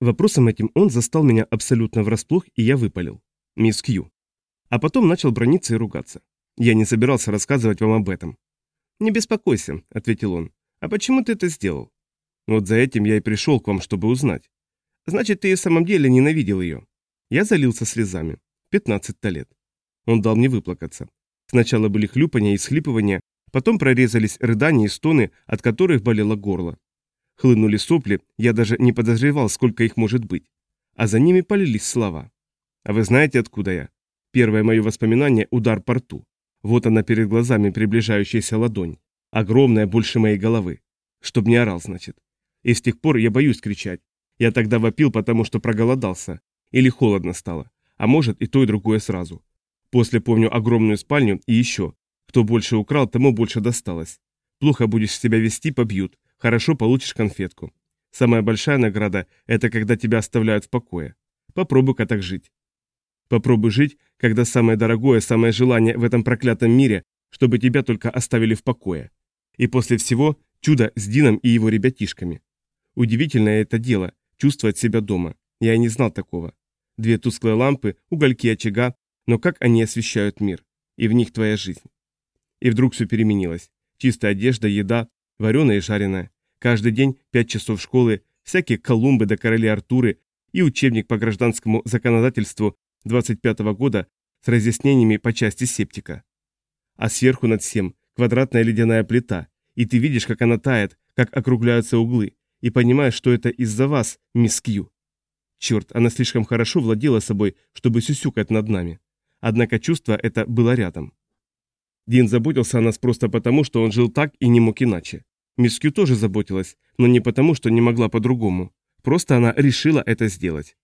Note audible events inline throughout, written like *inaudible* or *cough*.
Вопросом этим он застал меня абсолютно врасплох, и я выпалил. Мисс Кью. А потом начал брониться и ругаться. Я не собирался рассказывать вам об этом. «Не беспокойся», — ответил он. «А почему ты это сделал?» «Вот за этим я и пришел к вам, чтобы узнать». «Значит, ты и в самом деле ненавидел ее». Я залился слезами. 15 лет. Он дал мне выплакаться. Сначала были хлюпания и схлипывания, потом прорезались рыдания и стоны, от которых болело горло. Хлынули сопли, я даже не подозревал, сколько их может быть. А за ними полились слова. А вы знаете, откуда я? Первое мое воспоминание – удар по рту. Вот она перед глазами приближающаяся ладонь. Огромная, больше моей головы. Чтоб не орал, значит. И с тех пор я боюсь кричать. Я тогда вопил, потому что проголодался. Или холодно стало. А может и то, и другое сразу. После помню огромную спальню и еще. Кто больше украл, тому больше досталось. Плохо будешь себя вести, побьют. Хорошо получишь конфетку. Самая большая награда – это когда тебя оставляют в покое. Попробуй-ка так жить. Попробуй жить, когда самое дорогое, самое желание в этом проклятом мире, чтобы тебя только оставили в покое. И после всего чудо с Дином и его ребятишками. Удивительное это дело – чувствовать себя дома. Я и не знал такого. Две тусклые лампы, угольки очага, но как они освещают мир. И в них твоя жизнь. И вдруг все переменилось. Чистая одежда, еда, вареная и жареная. Каждый день пять часов школы, всякие Колумбы до короли Артуры и учебник по гражданскому законодательству 25 -го года с разъяснениями по части септика. А сверху над всем квадратная ледяная плита, и ты видишь, как она тает, как округляются углы, и понимаешь, что это из-за вас, мисс Кью. Черт, она слишком хорошо владела собой, чтобы сюсюкать над нами. Однако чувство это было рядом. Дин заботился о нас просто потому, что он жил так и не мог иначе. Мисс Кью тоже заботилась, но не потому, что не могла по-другому. Просто она решила это сделать.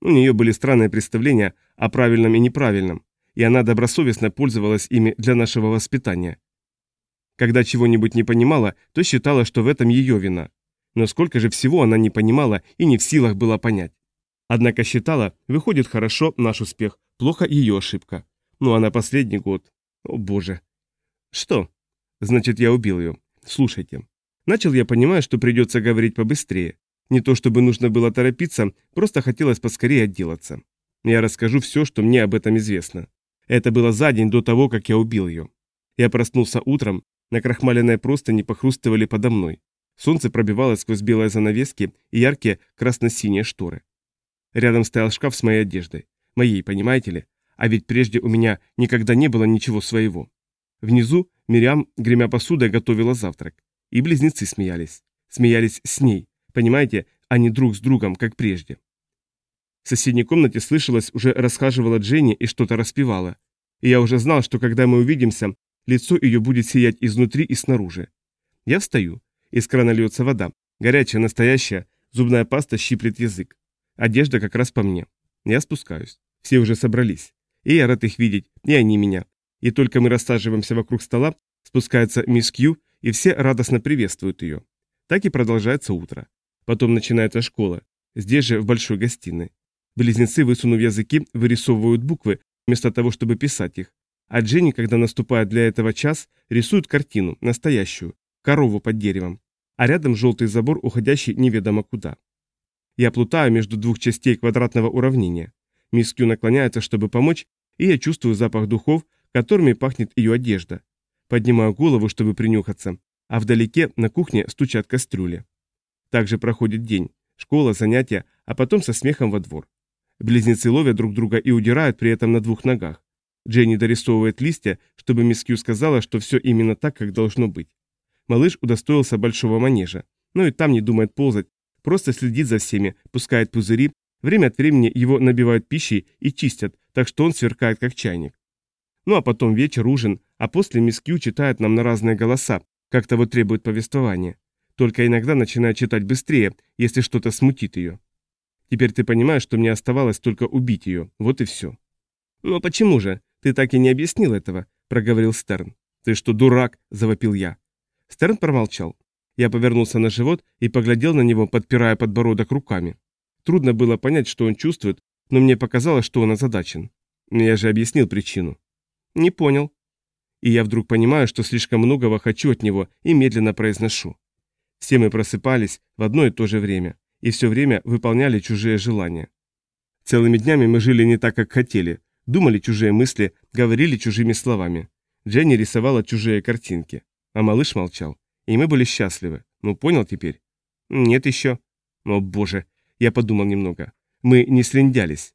У нее были странные представления о правильном и неправильном, и она добросовестно пользовалась ими для нашего воспитания. Когда чего-нибудь не понимала, то считала, что в этом ее вина. Но сколько же всего она не понимала и не в силах была понять. Однако считала, выходит хорошо наш успех, плохо ее ошибка. Ну а на последний год... О боже. Что? Значит, я убил ее. Слушайте. Начал я понимать, что придется говорить побыстрее. Не то чтобы нужно было торопиться, просто хотелось поскорее отделаться. Я расскажу все, что мне об этом известно. Это было за день до того, как я убил ее. Я проснулся утром, на крахмаленной простыни похрустывали подо мной. Солнце пробивалось сквозь белые занавески и яркие красно-синие шторы. Рядом стоял шкаф с моей одеждой. Моей, понимаете ли? А ведь прежде у меня никогда не было ничего своего. Внизу Мириам, гремя посудой, готовила завтрак. И близнецы смеялись. Смеялись с ней, Понимаете, а не друг с другом, как прежде. В соседней комнате слышалось, уже расхаживала Дженни и что-то распевала. И я уже знал, что когда мы увидимся, лицо ее будет сиять изнутри и снаружи. Я встаю. Из крана льется вода. Горячая, настоящая. Зубная паста щиплет язык. Одежда как раз по мне. Я спускаюсь. Все уже собрались. И я рад их видеть, и они меня. И только мы рассаживаемся вокруг стола, спускается мисс Кью, и все радостно приветствуют ее. Так и продолжается утро. Потом начинается школа. Здесь же, в большой гостиной. Близнецы, высунув языки, вырисовывают буквы, вместо того, чтобы писать их. А Дженни, когда наступает для этого час, рисует картину, настоящую, корову под деревом. А рядом желтый забор, уходящий неведомо куда. Я плутаю между двух частей квадратного уравнения. Мисс Кью наклоняется, чтобы помочь, и я чувствую запах духов, которыми пахнет ее одежда. Поднимаю голову, чтобы принюхаться, а вдалеке на кухне стучат кастрюли. Также проходит день, школа, занятия, а потом со смехом во двор. Близнецы ловят друг друга и удирают при этом на двух ногах. Дженни дорисовывает листья, чтобы мисс Кью сказала, что все именно так, как должно быть. Малыш удостоился большого манежа, но и там не думает ползать, просто следит за всеми, пускает пузыри, время от времени его набивают пищей и чистят, так что он сверкает как чайник. Ну а потом вечер, ужин, а после мисс Кью читает нам на разные голоса, как того требует повествование только иногда начинает читать быстрее, если что-то смутит ее. Теперь ты понимаешь, что мне оставалось только убить ее, вот и все. «Но почему же? Ты так и не объяснил этого», — проговорил Стерн. «Ты что, дурак?» — завопил я. Стерн промолчал. Я повернулся на живот и поглядел на него, подпирая подбородок руками. Трудно было понять, что он чувствует, но мне показалось, что он озадачен. Я же объяснил причину. Не понял. И я вдруг понимаю, что слишком многого хочу от него и медленно произношу. Все мы просыпались в одно и то же время, и все время выполняли чужие желания. Целыми днями мы жили не так, как хотели, думали чужие мысли, говорили чужими словами. Дженни рисовала чужие картинки, а малыш молчал, и мы были счастливы. Ну, понял теперь? Нет еще. О, боже, я подумал немного. Мы не слиндялись.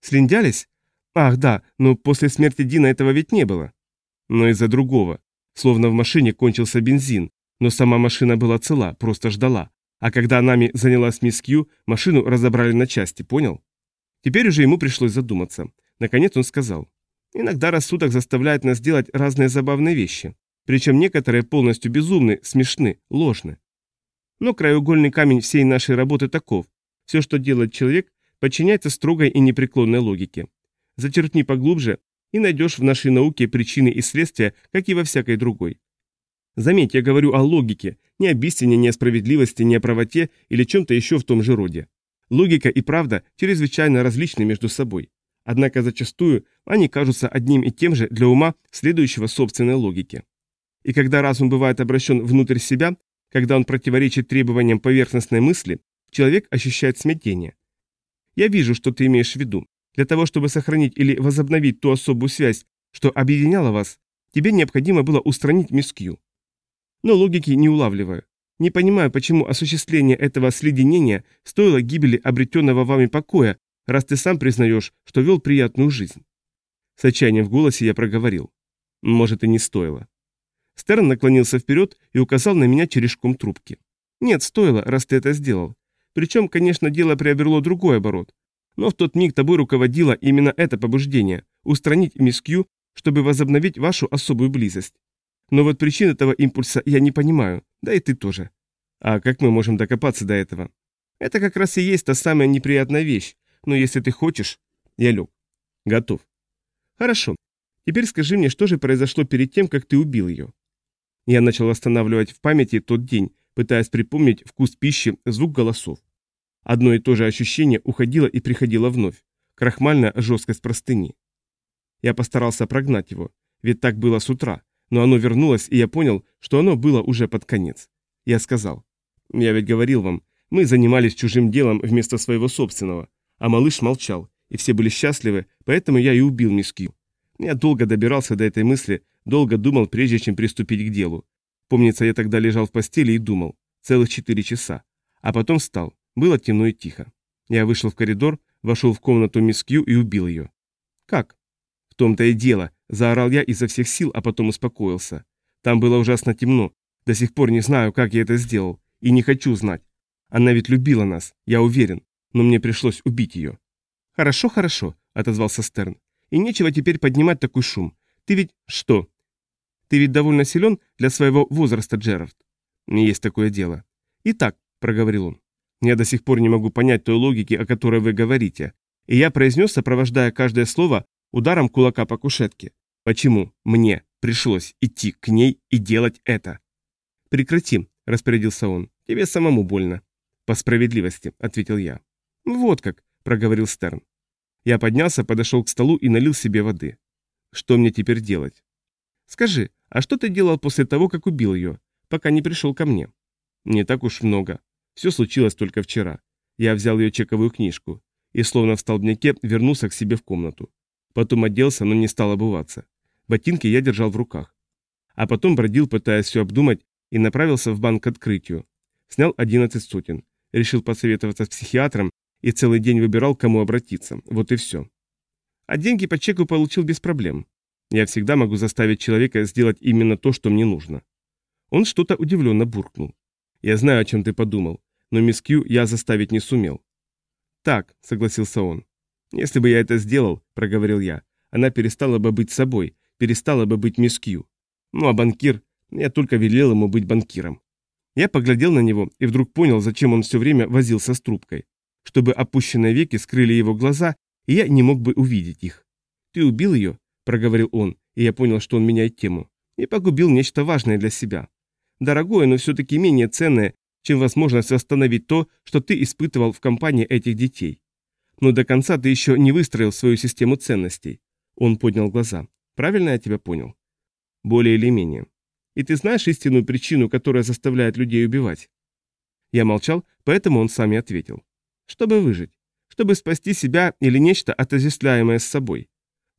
Слиндялись? Ах, да, но после смерти Дина этого ведь не было. Но из-за другого. Словно в машине кончился бензин, но сама машина была цела, просто ждала. А когда нами занялась мисс Кью, машину разобрали на части, понял? Теперь уже ему пришлось задуматься. Наконец он сказал. Иногда рассудок заставляет нас делать разные забавные вещи. Причем некоторые полностью безумны, смешны, ложны. Но краеугольный камень всей нашей работы таков. Все, что делает человек, подчиняется строгой и непреклонной логике. Зачерпни поглубже, и найдешь в нашей науке причины и следствия, как и во всякой другой. Заметь, я говорю о логике, не о истине, не о справедливости, не о правоте или чем-то еще в том же роде. Логика и правда чрезвычайно различны между собой. Однако зачастую они кажутся одним и тем же для ума, следующего собственной логике. И когда разум бывает обращен внутрь себя, когда он противоречит требованиям поверхностной мысли, человек ощущает смятение. Я вижу, что ты имеешь в виду. Для того, чтобы сохранить или возобновить ту особую связь, что объединяла вас, тебе необходимо было устранить мискью. Но логики не улавливаю. Не понимаю, почему осуществление этого следенения стоило гибели обретенного вами покоя, раз ты сам признаешь, что вел приятную жизнь. С отчаянием в голосе я проговорил. Может, и не стоило. Стерн наклонился вперед и указал на меня черешком трубки. Нет, стоило, раз ты это сделал. Причем, конечно, дело приобрело другой оборот. Но в тот миг тобой руководило именно это побуждение – устранить мискью, чтобы возобновить вашу особую близость. Но вот причин этого импульса я не понимаю, да и ты тоже. А как мы можем докопаться до этого? Это как раз и есть та самая неприятная вещь, но если ты хочешь... Я лег. Готов. Хорошо. Теперь скажи мне, что же произошло перед тем, как ты убил ее? Я начал восстанавливать в памяти тот день, пытаясь припомнить вкус пищи, звук голосов. Одно и то же ощущение уходило и приходило вновь. Крахмальная жесткость простыни. Я постарался прогнать его, ведь так было с утра, но оно вернулось, и я понял, что оно было уже под конец. Я сказал, «Я ведь говорил вам, мы занимались чужим делом вместо своего собственного, а малыш молчал, и все были счастливы, поэтому я и убил мисс. Я долго добирался до этой мысли, долго думал, прежде чем приступить к делу. Помнится, я тогда лежал в постели и думал, целых четыре часа, а потом встал, было темно и тихо. Я вышел в коридор, вошел в комнату мисс Кью и убил ее. Как? В том-то и дело, заорал я изо всех сил, а потом успокоился. Там было ужасно темно. До сих пор не знаю, как я это сделал, и не хочу знать. Она ведь любила нас, я уверен, но мне пришлось убить ее. Хорошо, хорошо, отозвался Стерн. И нечего теперь поднимать такой шум. Ты ведь что? Ты ведь довольно силен для своего возраста, Джерард. Не есть такое дело. Итак, проговорил он, я до сих пор не могу понять той логики, о которой вы говорите. И я произнес, сопровождая каждое слово ударом кулака по кушетке. Почему мне пришлось идти к ней и делать это? Прекрати, распорядился он. Тебе самому больно. По справедливости, ответил я. Вот как, проговорил Стерн. Я поднялся, подошел к столу и налил себе воды. Что мне теперь делать? Скажи, а что ты делал после того, как убил ее, пока не пришел ко мне? Не так уж много. Все случилось только вчера. Я взял ее чековую книжку и, словно в столбняке, вернулся к себе в комнату. Потом оделся, но не стал обуваться. Ботинки я держал в руках. А потом бродил, пытаясь все обдумать, и направился в банк к открытию. Снял 11 сотен. Решил посоветоваться с психиатром и целый день выбирал, к кому обратиться. Вот и все. А деньги по чеку получил без проблем. Я всегда могу заставить человека сделать именно то, что мне нужно. Он что-то удивленно буркнул. Я знаю, о чем ты подумал, но мисс Кью я заставить не сумел. Так, согласился он. Если бы я это сделал, проговорил я, она перестала бы быть собой, перестала бы быть мисс Кью. Ну а банкир, я только велел ему быть банкиром. Я поглядел на него и вдруг понял, зачем он все время возился с трубкой. Чтобы опущенные веки скрыли его глаза, и я не мог бы увидеть их. «Ты убил ее?» – проговорил он, и я понял, что он меняет тему. «И погубил нечто важное для себя. Дорогое, но все-таки менее ценное, чем возможность восстановить то, что ты испытывал в компании этих детей. Но до конца ты еще не выстроил свою систему ценностей. Он поднял глаза. Правильно я тебя понял? Более или менее. И ты знаешь истинную причину, которая заставляет людей убивать? Я молчал, поэтому он сам и ответил. Чтобы выжить. Чтобы спасти себя или нечто, отождествляемое с собой.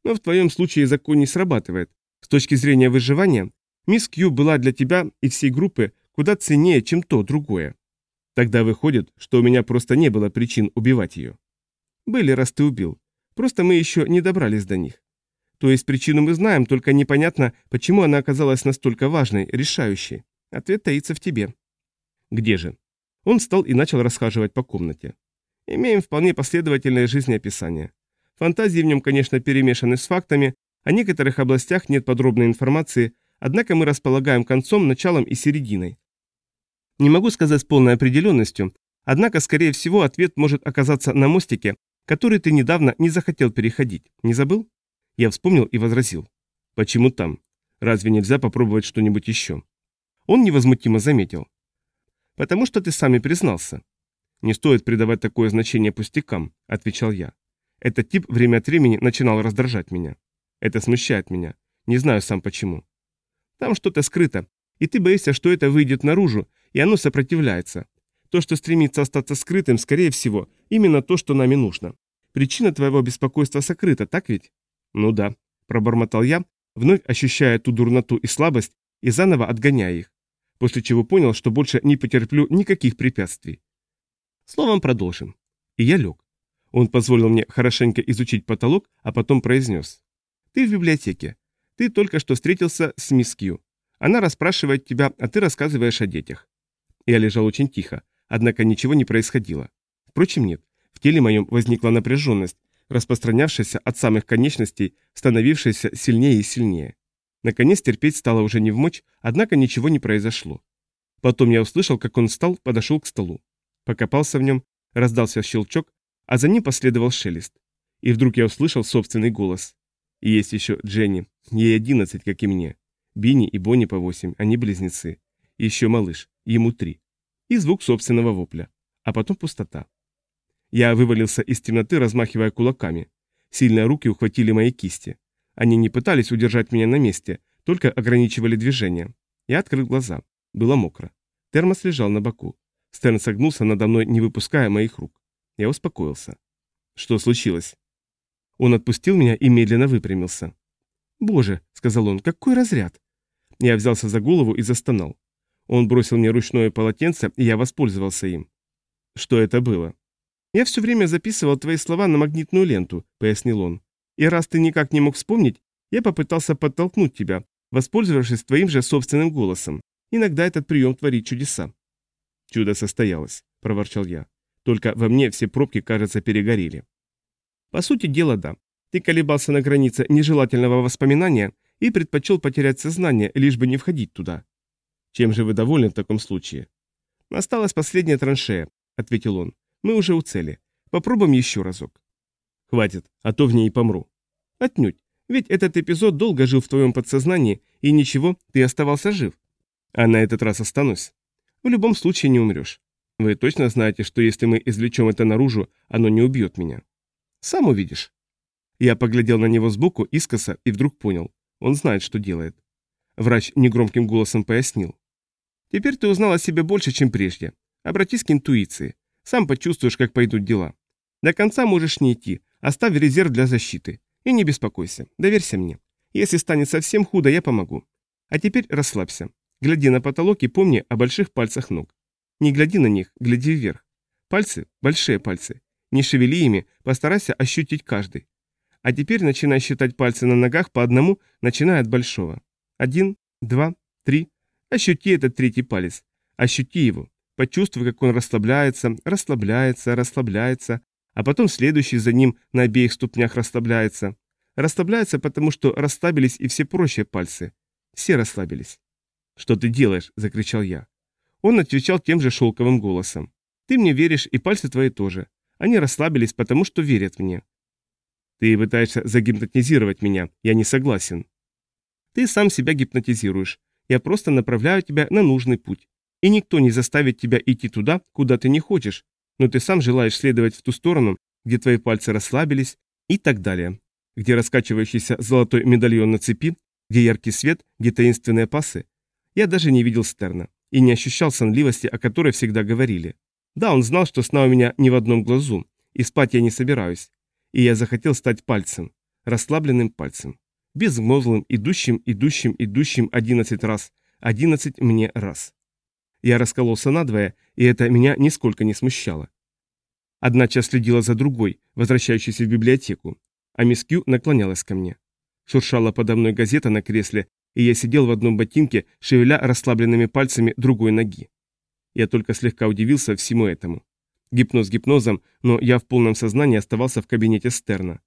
Но в твоем случае закон не срабатывает. С точки зрения выживания, мисс Кью была для тебя и всей группы куда ценнее, чем то другое. Тогда выходит, что у меня просто не было причин убивать ее. Были, раз ты убил. Просто мы еще не добрались до них. То есть причину мы знаем, только непонятно, почему она оказалась настолько важной, решающей. Ответ таится в тебе. Где же? Он встал и начал расхаживать по комнате. Имеем вполне последовательное жизнеописание. Фантазии в нем, конечно, перемешаны с фактами, о некоторых областях нет подробной информации, однако мы располагаем концом, началом и серединой. Не могу сказать с полной определенностью, однако, скорее всего, ответ может оказаться на мостике, который ты недавно не захотел переходить. Не забыл? Я вспомнил и возразил. Почему там? Разве нельзя попробовать что-нибудь еще? Он невозмутимо заметил. Потому что ты сами признался. Не стоит придавать такое значение пустякам, отвечал я. Этот тип время от времени начинал раздражать меня. Это смущает меня. Не знаю сам почему. Там что-то скрыто, и ты боишься, что это выйдет наружу, и оно сопротивляется. То, что стремится остаться скрытым, скорее всего, именно то, что нами нужно. Причина твоего беспокойства сокрыта, так ведь? Ну да, пробормотал я, вновь ощущая ту дурноту и слабость, и заново отгоняя их, после чего понял, что больше не потерплю никаких препятствий. Словом, продолжим. И я лег. Он позволил мне хорошенько изучить потолок, а потом произнес. Ты в библиотеке. Ты только что встретился с мисс Кью. Она расспрашивает тебя, а ты рассказываешь о детях. Я лежал очень тихо, однако ничего не происходило. Впрочем, нет. В теле моем возникла напряженность, распространявшаяся от самых конечностей, становившаяся сильнее и сильнее. Наконец терпеть стало уже не в мочь, однако ничего не произошло. Потом я услышал, как он встал, подошел к столу. Покопался в нем, раздался щелчок, а за ним последовал шелест. И вдруг я услышал собственный голос. И есть еще Дженни, ей одиннадцать, как и мне. Бинни и Бонни по восемь, они близнецы. И еще малыш, ему три. И звук собственного вопля. А потом пустота. Я вывалился из темноты, размахивая кулаками. Сильные руки ухватили мои кисти. Они не пытались удержать меня на месте, только ограничивали движение. Я открыл глаза. Было мокро. Термос лежал на боку. Стерн согнулся надо мной, не выпуская моих рук. Я успокоился. Что случилось? Он отпустил меня и медленно выпрямился. «Боже», — сказал он, — «какой разряд!» Я взялся за голову и застонал. Он бросил мне ручное полотенце, и я воспользовался им. Что это было? «Я все время записывал твои слова на магнитную ленту», — пояснил он. «И раз ты никак не мог вспомнить, я попытался подтолкнуть тебя, воспользовавшись твоим же собственным голосом. Иногда этот прием творит чудеса». «Чудо состоялось», — проворчал я. «Только во мне все пробки, кажется, перегорели». «По сути дела, да. Ты колебался на границе нежелательного воспоминания и предпочел потерять сознание, лишь бы не входить туда. Чем же вы довольны в таком случае? Осталась последняя траншея, ответил он. Мы уже у цели. Попробуем еще разок. Хватит, а то в ней помру. Отнюдь. Ведь этот эпизод долго жил в твоем подсознании, и ничего, ты оставался жив. А на этот раз останусь. В любом случае не умрешь. Вы точно знаете, что если мы извлечем это наружу, оно не убьет меня? Сам увидишь. Я поглядел на него сбоку, искоса, и вдруг понял. Он знает, что делает. Врач негромким голосом пояснил. «Теперь ты узнал о себе больше, чем прежде. Обратись к интуиции. Сам почувствуешь, как пойдут дела. До конца можешь не идти. Оставь резерв для защиты. И не беспокойся. Доверься мне. Если станет совсем худо, я помогу. А теперь расслабься. Гляди на потолок и помни о больших пальцах ног. Не гляди на них, гляди вверх. Пальцы – большие пальцы. Не шевели ими, постарайся ощутить каждый. А теперь начинай считать пальцы на ногах по одному, начиная от большого. Один, два, три. Ощути этот третий палец. Ощути его. Почувствуй, как он расслабляется, расслабляется, расслабляется, а потом следующий за ним на обеих ступнях расслабляется. Расслабляется, потому что расслабились и все прочие пальцы. Все расслабились. «Что ты делаешь?» – закричал я. Он отвечал тем же шелковым голосом. «Ты мне веришь, и пальцы твои тоже. Они расслабились, потому что верят мне. Ты пытаешься загипнотизировать меня, я не согласен. Ты сам себя гипнотизируешь. Я просто направляю тебя на нужный путь. И никто не заставит тебя идти туда, куда ты не хочешь, но ты сам желаешь следовать в ту сторону, где твои пальцы расслабились и так далее. Где раскачивающийся золотой медальон на цепи, где яркий свет, где таинственные пасы. Я даже не видел Стерна. и не ощущал сонливости, о которой всегда говорили. Да, он знал, что сна у меня ни в одном глазу, и спать я не собираюсь. И я захотел стать пальцем, расслабленным пальцем. Безмозглым, идущим, идущим, идущим одиннадцать раз, одиннадцать мне раз. Я раскололся надвое, и это меня нисколько не смущало. Одна часть следила за другой, возвращающейся в библиотеку, а мисс Кью наклонялась ко мне. Шуршала подо мной газета на кресле, и я сидел в одном ботинке, шевеля расслабленными пальцами другой ноги. Я только слегка удивился всему этому. Гипноз гипнозом, но я в полном сознании оставался в кабинете Стерна.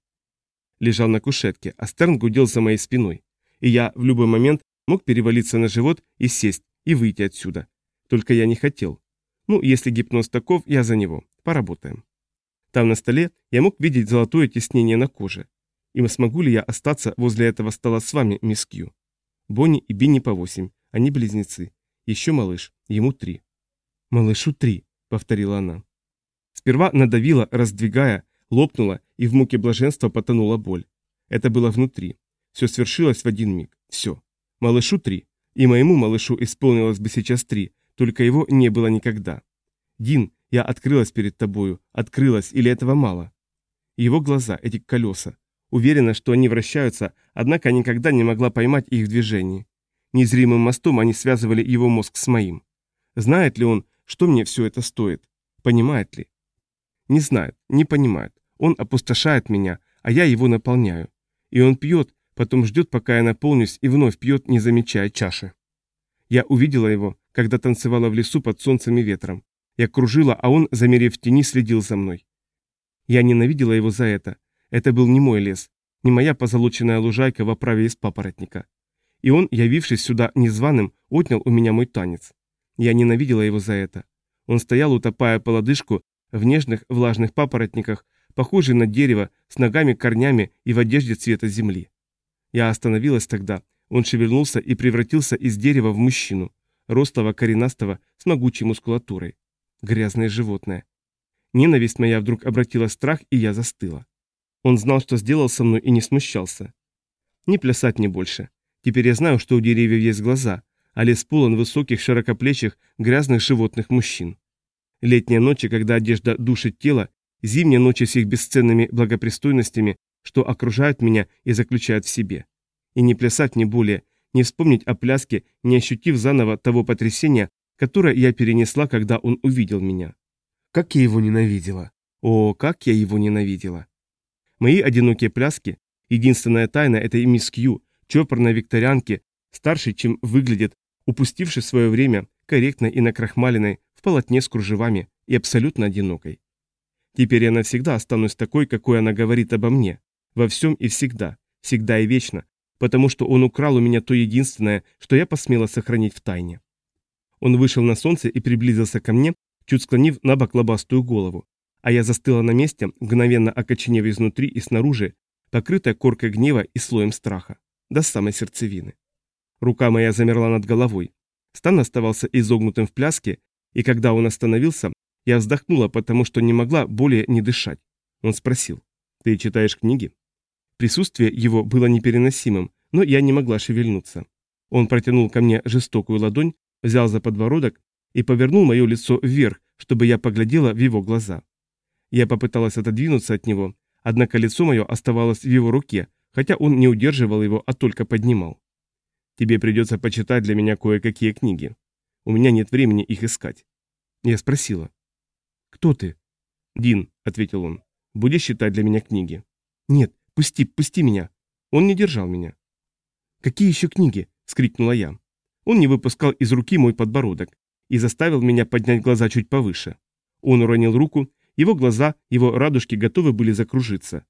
Лежал на кушетке, а Стерн гудел за моей спиной. И я в любой момент мог перевалиться на живот и сесть, и выйти отсюда. Только я не хотел. Ну, если гипноз таков, я за него. Поработаем. Там на столе я мог видеть золотое тиснение на коже. И смогу ли я остаться возле этого стола с вами, мисс Кью? Бонни и Бинни по восемь. Они близнецы. Еще малыш. Ему три. «Малышу три», — повторила она. Сперва надавила, раздвигая, лопнула, и в муке блаженства потонула боль. Это было внутри. Все свершилось в один миг. Все. Малышу три. И моему малышу исполнилось бы сейчас три, только его не было никогда. Дин, я открылась перед тобою, открылась, или этого мало? Его глаза, эти колеса. Уверена, что они вращаются, однако никогда не могла поймать их в движении. Незримым мостом они связывали его мозг с моим. Знает ли он, что мне все это стоит? Понимает ли? Не знает, не понимает. Он опустошает меня, а я его наполняю. И он пьет, потом ждет, пока я наполнюсь, и вновь пьет, не замечая чаши. Я увидела его, когда танцевала в лесу под солнцем и ветром. Я кружила, а он, замерев в тени, следил за мной. Я ненавидела его за это. Это был не мой лес, не моя позолоченная лужайка в оправе из папоротника. И он, явившись сюда незваным, отнял у меня мой танец. Я ненавидела его за это. Он стоял, утопая по лодыжку, в нежных влажных папоротниках, похожий на дерево, с ногами-корнями и в одежде цвета земли. Я остановилась тогда, он шевельнулся и превратился из дерева в мужчину, ростого, коренастого, с могучей мускулатурой. Грязное животное. Ненависть моя вдруг обратила страх, и я застыла. Он знал, что сделал со мной, и не смущался. Не плясать не больше. Теперь я знаю, что у деревьев есть глаза, а лес полон высоких, широкоплечих, грязных животных мужчин. Летние ночи, когда одежда душит тело, зимние ночи с их бесценными благопристойностями, что окружают меня и заключают в себе. И не плясать не более, не вспомнить о пляске, не ощутив заново того потрясения, которое я перенесла, когда он увидел меня. Как я его ненавидела. О, как я его ненавидела. Мои одинокие пляски, единственная тайна этой мисс Кью, чопорной викторианки, старшей, чем выглядит, упустившей свое время, корректной и накрахмаленной, в полотне с кружевами и абсолютно одинокой. Теперь я навсегда останусь такой, какой она говорит обо мне. Во всем и всегда, всегда и вечно, потому что он украл у меня то единственное, что я посмела сохранить в тайне. Он вышел на солнце и приблизился ко мне, чуть склонив на бок лобастую голову, а я застыла на месте, мгновенно окоченев изнутри и снаружи, покрытая коркой гнева и слоем страха, до самой сердцевины. Рука моя замерла над головой. Стан оставался изогнутым в пляске, и когда он остановился, я вздохнула, потому что не могла более не дышать. Он спросил, «Ты читаешь книги?» Присутствие его было непереносимым, но я не могла шевельнуться. Он протянул ко мне жестокую ладонь, взял за подбородок и повернул мое лицо вверх, чтобы я поглядела в его глаза. Я попыталась отодвинуться от него, однако лицо мое оставалось в его руке, хотя он не удерживал его, а только поднимал. «Тебе придется почитать для меня кое-какие книги. У меня нет времени их искать». Я спросила. «Кто ты?» «Дин», — ответил он. «Будешь читать для меня книги?» «Нет, пусти, пусти меня». Он не держал меня. «Какие еще книги?» — скрикнула я. Он не выпускал из руки мой подбородок и заставил меня поднять глаза чуть повыше. Он уронил руку, его глаза, его радужки готовы были закружиться.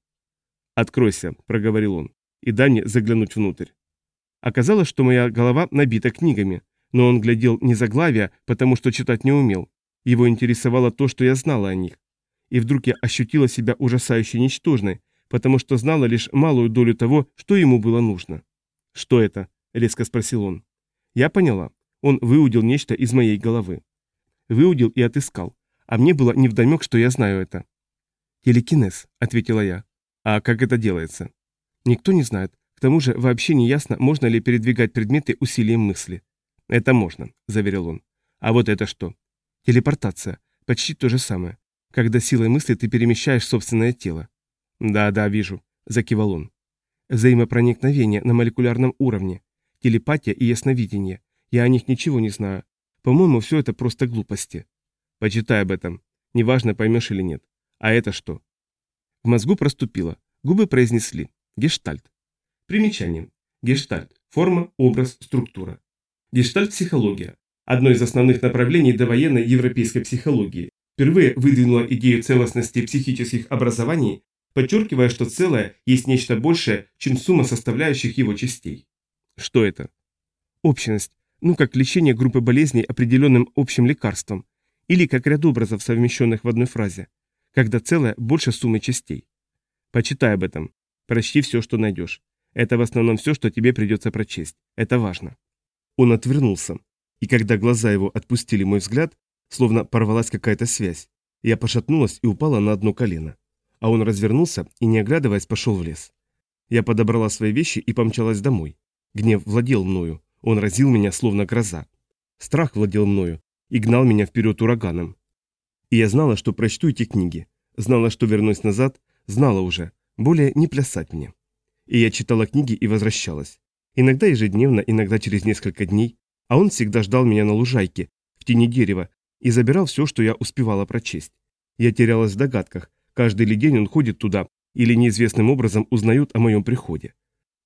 «Откройся», — проговорил он, — «и дай мне заглянуть внутрь». Оказалось, что моя голова набита книгами, но он глядел не заглавия, потому что читать не умел. Его интересовало то, что я знала о них. И вдруг я ощутила себя ужасающе ничтожной, потому что знала лишь малую долю того, что ему было нужно. «Что это?» — резко спросил он. Я поняла. Он выудил нечто из моей головы. Выудил и отыскал. А мне было невдомек, что я знаю это. «Телекинез», — ответила я. «А как это делается?» «Никто не знает. К тому же вообще не ясно, можно ли передвигать предметы усилием мысли». «Это можно», — заверил он. А вот это что? Телепортация. Почти то же самое. Когда силой мысли ты перемещаешь собственное тело. Да-да, вижу, закивал он. Взаимопроникновение на молекулярном уровне. Телепатия и ясновидение. Я о них ничего не знаю. По-моему, все это просто глупости. Почитай об этом. Неважно, поймешь или нет. А это что? В мозгу проступило. Губы произнесли. Гештальт. Примечание. Гештальт. Форма, образ, структура. Гештальт-психология. Одно из основных направлений довоенной европейской психологии. Впервые выдвинула идею целостности психических образований, подчеркивая, что целое есть нечто большее, чем сумма составляющих его частей. Что это? Общность. Ну, как лечение группы болезней определенным общим лекарством. Или как ряд образов, совмещенных в одной фразе. Когда целое больше суммы частей. Почитай об этом. Прочти все, что найдешь. Это в основном все, что тебе придется прочесть. Это важно. Он отвернулся. И когда глаза его отпустили мой взгляд, словно порвалась какая-то связь, я пошатнулась и упала на одно колено. А он развернулся и, не оглядываясь, пошел в лес. Я подобрала свои вещи и помчалась домой. Гнев владел мною, он разил меня, словно гроза. Страх владел мною и гнал меня вперед ураганом. И я знала, что прочту эти книги, знала, что вернусь назад, знала уже, более не плясать мне. И я читала книги и возвращалась. Иногда ежедневно, иногда через несколько дней, а он всегда ждал меня на лужайке, в тени дерева, и забирал все, что я успевала прочесть. Я терялась в догадках, каждый ли день он ходит туда, или неизвестным образом узнают о моем приходе.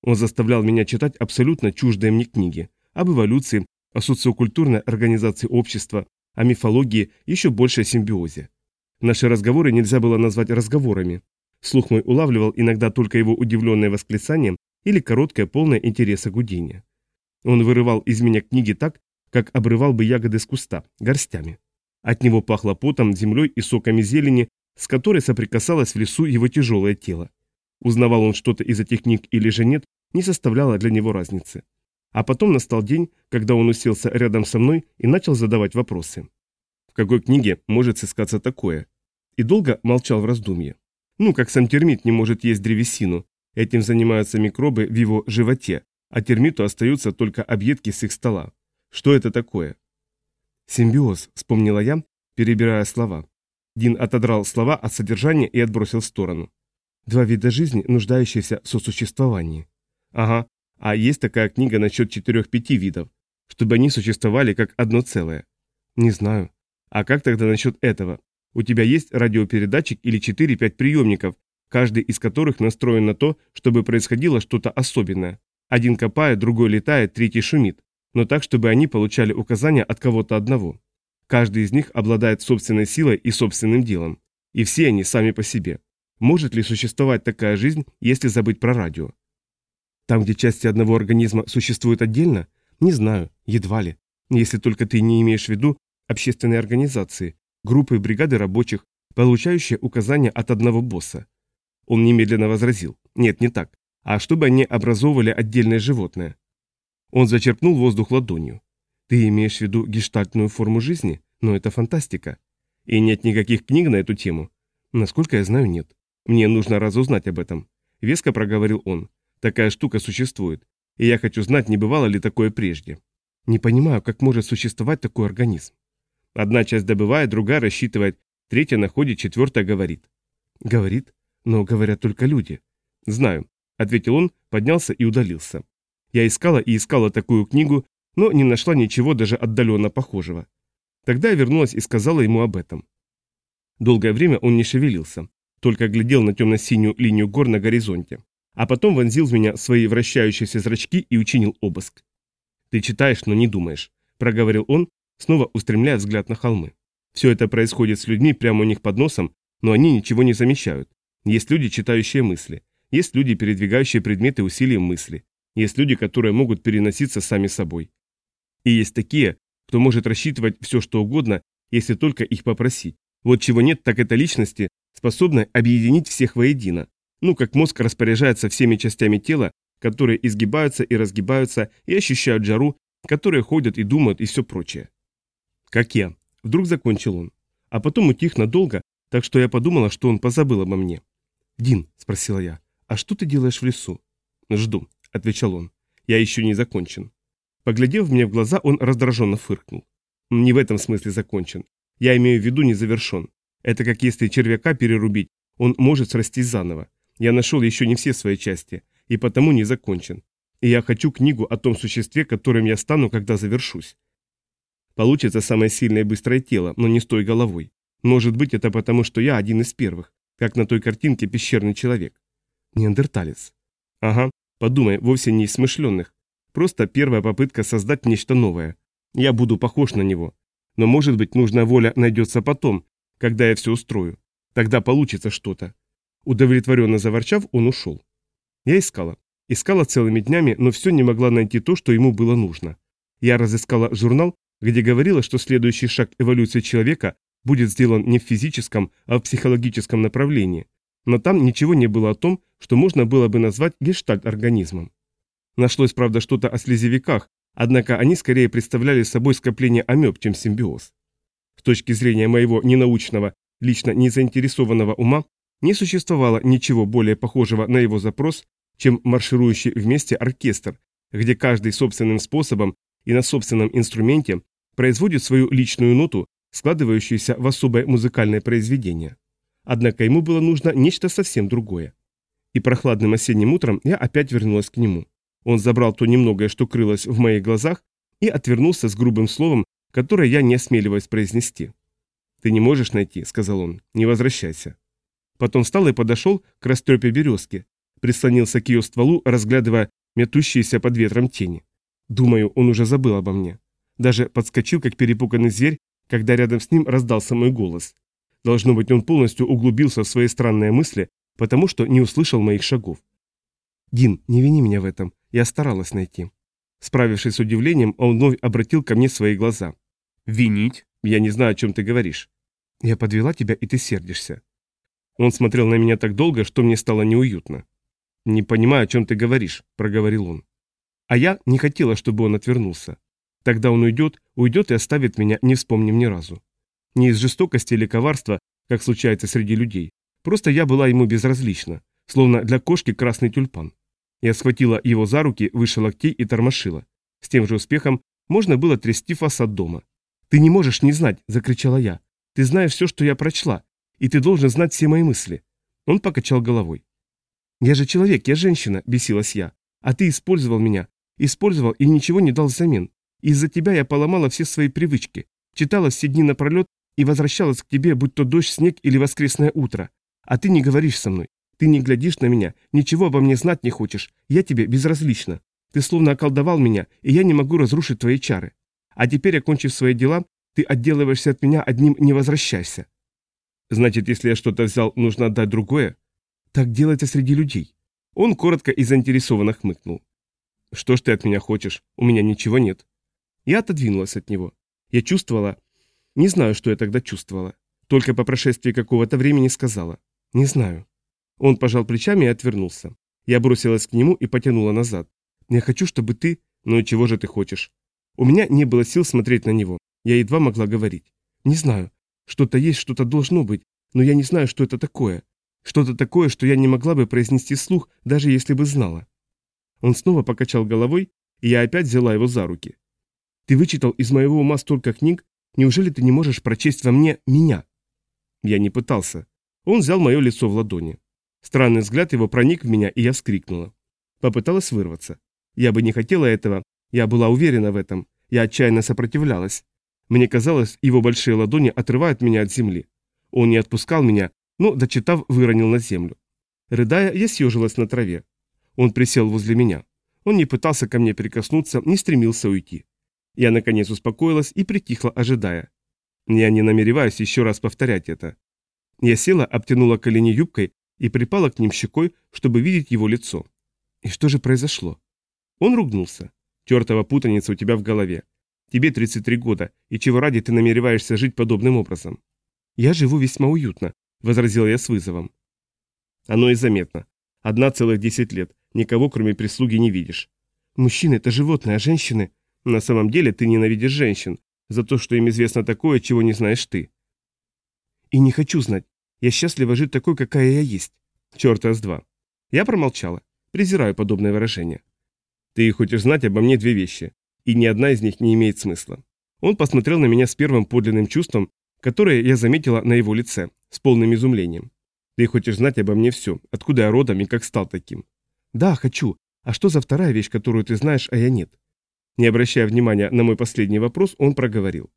Он заставлял меня читать абсолютно чуждые мне книги об эволюции, о социокультурной организации общества, о мифологии, еще больше симбиозе. Наши разговоры нельзя было назвать разговорами. Слух мой улавливал иногда только его удивленное восклицание или короткое полное интереса гудение. Он вырывал из меня книги так, как обрывал бы ягоды с куста, горстями. От него пахло потом, землей и соками зелени, с которой соприкасалось в лесу его тяжелое тело. Узнавал он что-то из этих книг или же нет, не составляло для него разницы. А потом настал день, когда он уселся рядом со мной и начал задавать вопросы. В какой книге может сыскаться такое? И долго молчал в раздумье. Ну, как сам термит не может есть древесину. Этим занимаются микробы в его животе, а термиту остаются только объедки с их стола. Что это такое? Симбиоз, вспомнила я, перебирая слова. Дин отодрал слова от содержания и отбросил в сторону. Два вида жизни, нуждающиеся в сосуществовании. Ага, а есть такая книга насчет четырех-пяти видов, чтобы они существовали как одно целое. Не знаю. А как тогда насчет этого? У тебя есть радиопередатчик или 4-5 приемников, каждый из которых настроен на то, чтобы происходило что-то особенное. Один копает, другой летает, третий шумит. Но так, чтобы они получали указания от кого-то одного. Каждый из них обладает собственной силой и собственным делом. И все они сами по себе. Может ли существовать такая жизнь, если забыть про радио? Там, где части одного организма существуют отдельно? Не знаю, едва ли. Если только ты не имеешь в виду общественные организации, группы бригады рабочих, получающие указания от одного босса. Он немедленно возразил. Нет, не так. А чтобы они образовывали отдельное животное. Он зачерпнул воздух ладонью. Ты имеешь в виду гештальтную форму жизни? Но это фантастика. И нет никаких книг на эту тему. Насколько я знаю, нет. Мне нужно разузнать об этом. Веско проговорил он. Такая штука существует, и я хочу знать, не бывало ли такое прежде. Не понимаю, как может существовать такой организм. Одна часть добывает, другая рассчитывает, третья находит, четвертая говорит. Говорит? Но говорят только люди. Знаю, ответил он, поднялся и удалился. Я искала и искала такую книгу, но не нашла ничего даже отдаленно похожего. Тогда я вернулась и сказала ему об этом. Долгое время он не шевелился, только глядел на темно-синюю линию гор на горизонте а потом вонзил в меня свои вращающиеся зрачки и учинил обыск. «Ты читаешь, но не думаешь», – проговорил он, снова устремляя взгляд на холмы. «Все это происходит с людьми прямо у них под носом, но они ничего не замечают. Есть люди, читающие мысли. Есть люди, передвигающие предметы усилием мысли. Есть люди, которые могут переноситься сами собой. И есть такие, кто может рассчитывать все, что угодно, если только их попросить. Вот чего нет, так это личности, способной объединить всех воедино, ну, как мозг распоряжается всеми частями тела, которые изгибаются и разгибаются и ощущают жару, которые ходят и думают и все прочее. Как я. Вдруг закончил он. А потом утих надолго, так что я подумала, что он позабыл обо мне. «Дин», — спросила я, — «а что ты делаешь в лесу?» «Жду», — отвечал он. «Я еще не закончен». Поглядев мне в глаза, он раздраженно фыркнул. Не в этом смысле закончен. Я имею в виду не завершен. Это как если червяка перерубить, он может срастись заново. Я нашел еще не все свои части, и потому не закончен. И я хочу книгу о том существе, которым я стану, когда завершусь. Получится самое сильное и быстрое тело, но не с той головой. Может быть, это потому, что я один из первых, как на той картинке пещерный человек. Неандерталец. Ага, подумай, вовсе не из смышленных. Просто первая попытка создать нечто новое. Я буду похож на него. Но может быть, нужная воля найдется потом, когда я все устрою. Тогда получится что-то. Удовлетворенно заворчав, он ушел. Я искала. Искала целыми днями, но все не могла найти то, что ему было нужно. Я разыскала журнал, где говорила, что следующий шаг эволюции человека будет сделан не в физическом, а в психологическом направлении. Но там ничего не было о том, что можно было бы назвать гештальт-организмом. Нашлось, правда, что-то о слезевиках, однако они скорее представляли собой скопление амеб, чем симбиоз. С точки зрения моего ненаучного, лично не заинтересованного ума, не существовало ничего более похожего на его запрос, чем марширующий вместе оркестр, где каждый собственным способом и на собственном инструменте производит свою личную ноту, складывающуюся в особое музыкальное произведение. Однако ему было нужно нечто совсем другое. И прохладным осенним утром я опять вернулась к нему. Он забрал то немногое, что крылось в моих глазах, и отвернулся с грубым словом, которое я не осмеливаюсь произнести. «Ты не можешь найти», — сказал он, — «не возвращайся». Потом встал и подошел к растрепе березки, прислонился к ее стволу, разглядывая метущиеся под ветром тени. Думаю, он уже забыл обо мне. Даже подскочил, как перепуганный зверь, когда рядом с ним раздался мой голос. Должно быть, он полностью углубился в свои странные мысли, потому что не услышал моих шагов. «Дин, не вини меня в этом. Я старалась найти». Справившись с удивлением, он вновь обратил ко мне свои глаза. «Винить? Я не знаю, о чем ты говоришь». «Я подвела тебя, и ты сердишься». Он смотрел на меня так долго, что мне стало неуютно. «Не понимаю, о чем ты говоришь», — проговорил он. А я не хотела, чтобы он отвернулся. Тогда он уйдет, уйдет и оставит меня, не вспомнив ни разу. Не из жестокости или коварства, как случается среди людей. Просто я была ему безразлична, словно для кошки красный тюльпан. Я схватила его за руки, выше локтей и тормошила. С тем же успехом можно было трясти фасад дома. «Ты не можешь не знать!» – закричала я. «Ты знаешь все, что я прочла, и ты должен знать все мои мысли». Он покачал головой. «Я же человек, я женщина», – бесилась я. «А ты использовал меня. Использовал и ничего не дал взамен. Из-за тебя я поломала все свои привычки. Читала все дни напролет и возвращалась к тебе, будь то дождь, снег или воскресное утро. А ты не говоришь со мной. Ты не глядишь на меня, ничего обо мне знать не хочешь. Я тебе безразлична. Ты словно околдовал меня, и я не могу разрушить твои чары. А теперь, окончив свои дела, ты отделываешься от меня одним «не возвращайся». Значит, если я что-то взял, нужно отдать другое? Так делается среди людей. Он коротко и заинтересованно хмыкнул. Что ж ты от меня хочешь? У меня ничего нет. Я отодвинулась от него. Я чувствовала... Не знаю, что я тогда чувствовала. Только по прошествии какого-то времени сказала. Не знаю. Он пожал плечами и отвернулся. Я бросилась к нему и потянула назад. Я хочу, чтобы ты... Ну и чего же ты хочешь? У меня не было сил смотреть на него. Я едва могла говорить. Не знаю. Что-то есть, что-то должно быть. Но я не знаю, что это такое. Что-то такое, что я не могла бы произнести слух, даже если бы знала. Он снова покачал головой, и я опять взяла его за руки. Ты вычитал из моего ума столько книг, неужели ты не можешь прочесть во мне меня? Я не пытался. Он взял мое лицо в ладони. Странный взгляд его проник в меня, и я вскрикнула. Попыталась вырваться. Я бы не хотела этого, я была уверена в этом. Я отчаянно сопротивлялась. Мне казалось, его большие ладони отрывают меня от земли. Он не отпускал меня, но, дочитав, выронил на землю. Рыдая, я съежилась на траве. Он присел возле меня. Он не пытался ко мне прикоснуться, не стремился уйти. Я, наконец, успокоилась и притихла, ожидая. Я не намереваюсь еще раз повторять это. Я села, обтянула колени юбкой и припала к ним щекой, чтобы видеть его лицо. И что же произошло? Он ругнулся. Чертова путаница у тебя в голове. Тебе 33 года, и чего ради ты намереваешься жить подобным образом? Я живу весьма уютно, возразил я с вызовом. Оно и заметно. Одна целых десять лет, никого кроме прислуги не видишь. Мужчины – это животные, а женщины... На самом деле ты ненавидишь женщин, за то, что им известно такое, чего не знаешь ты. И не хочу знать. Я счастлива жить такой, какая я есть. Черта с два. Я промолчала. Презираю подобное выражение. Ты хочешь знать обо мне две вещи, и ни одна из них не имеет смысла. Он посмотрел на меня с первым подлинным чувством, которое я заметила на его лице, с полным изумлением. «Ты хочешь знать обо мне все, откуда я родом и как стал таким?» «Да, хочу. А что за вторая вещь, которую ты знаешь, а я нет?» Не обращая внимания на мой последний вопрос, он проговорил.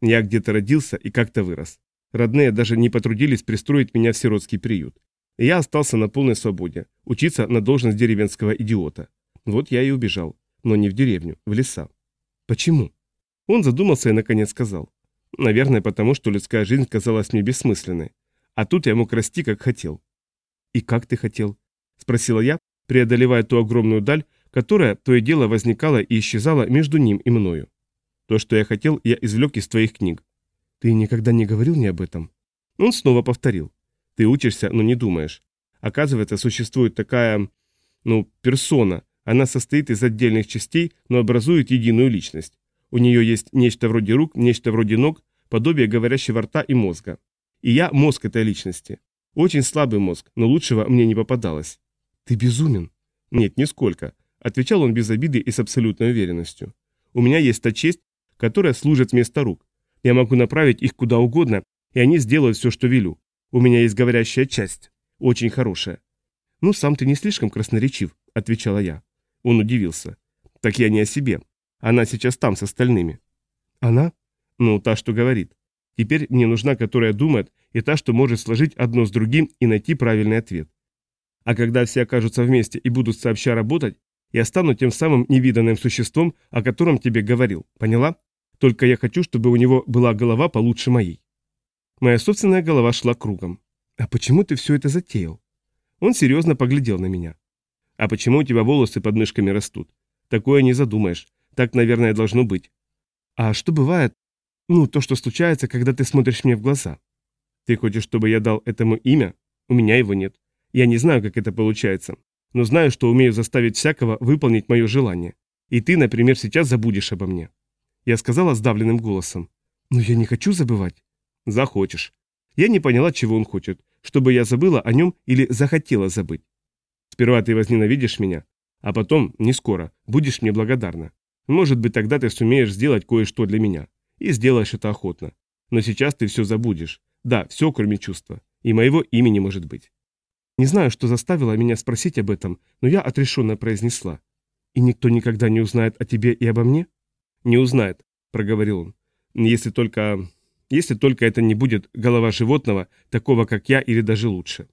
«Я где-то родился и как-то вырос. Родные даже не потрудились пристроить меня в сиротский приют. Я остался на полной свободе, учиться на должность деревенского идиота. Вот я и убежал. Но не в деревню, в леса. Почему? Он задумался и наконец сказал. Наверное, потому что людская жизнь казалась мне бессмысленной. А тут я мог расти, как хотел. «И как ты хотел?» – спросила я, преодолевая ту огромную даль, которая то и дело возникала и исчезала между ним и мною. То, что я хотел, я извлек из твоих книг. Ты никогда не говорил мне об этом? Он снова повторил. Ты учишься, но не думаешь. Оказывается, существует такая, ну, персона. Она состоит из отдельных частей, но образует единую личность. У нее есть нечто вроде рук, нечто вроде ног, подобие говорящего рта и мозга. И я мозг этой личности. Очень слабый мозг, но лучшего мне не попадалось. Ты безумен. Нет, нисколько. Отвечал он без обиды и с абсолютной уверенностью. У меня есть та честь, которая служит вместо рук. Я могу направить их куда угодно, и они сделают все, что велю. У меня есть говорящая часть. Очень хорошая. Ну, сам ты не слишком красноречив, отвечала я. Он удивился. Так я не о себе. Она сейчас там с остальными. Она? Ну, та, что говорит. Теперь мне нужна, которая думает, и та, что может сложить одно с другим и найти правильный ответ. А когда все окажутся вместе и будут сообща работать, я стану тем самым невиданным существом, о котором тебе говорил. Поняла? Только я хочу, чтобы у него была голова получше моей. Моя собственная голова шла кругом. А почему ты все это затеял? Он серьезно поглядел на меня. А почему у тебя волосы под мышками растут? Такое не задумаешь. Так, наверное, должно быть. А что бывает? Ну, то, что случается, когда ты смотришь мне в глаза. Ты хочешь, чтобы я дал этому имя? У меня его нет. Я не знаю, как это получается, но знаю, что умею заставить всякого выполнить мое желание. И ты, например, сейчас забудешь обо мне. Я сказала сдавленным голосом. Но я не хочу забывать. Захочешь. Я не поняла, чего он хочет. Чтобы я забыла о нем или захотела забыть. Сперва ты возненавидишь меня, а потом, не скоро, будешь мне благодарна. Может быть, тогда ты сумеешь сделать кое-что для меня. И сделаешь это охотно. Но сейчас ты все забудешь. Да, все, кроме чувства. И моего имени может быть. Не знаю, что заставило меня спросить об этом, но я отрешенно произнесла. И никто никогда не узнает о тебе и обо мне? Не узнает, проговорил он. Если только... Если только это не будет голова животного, такого как я или даже лучше.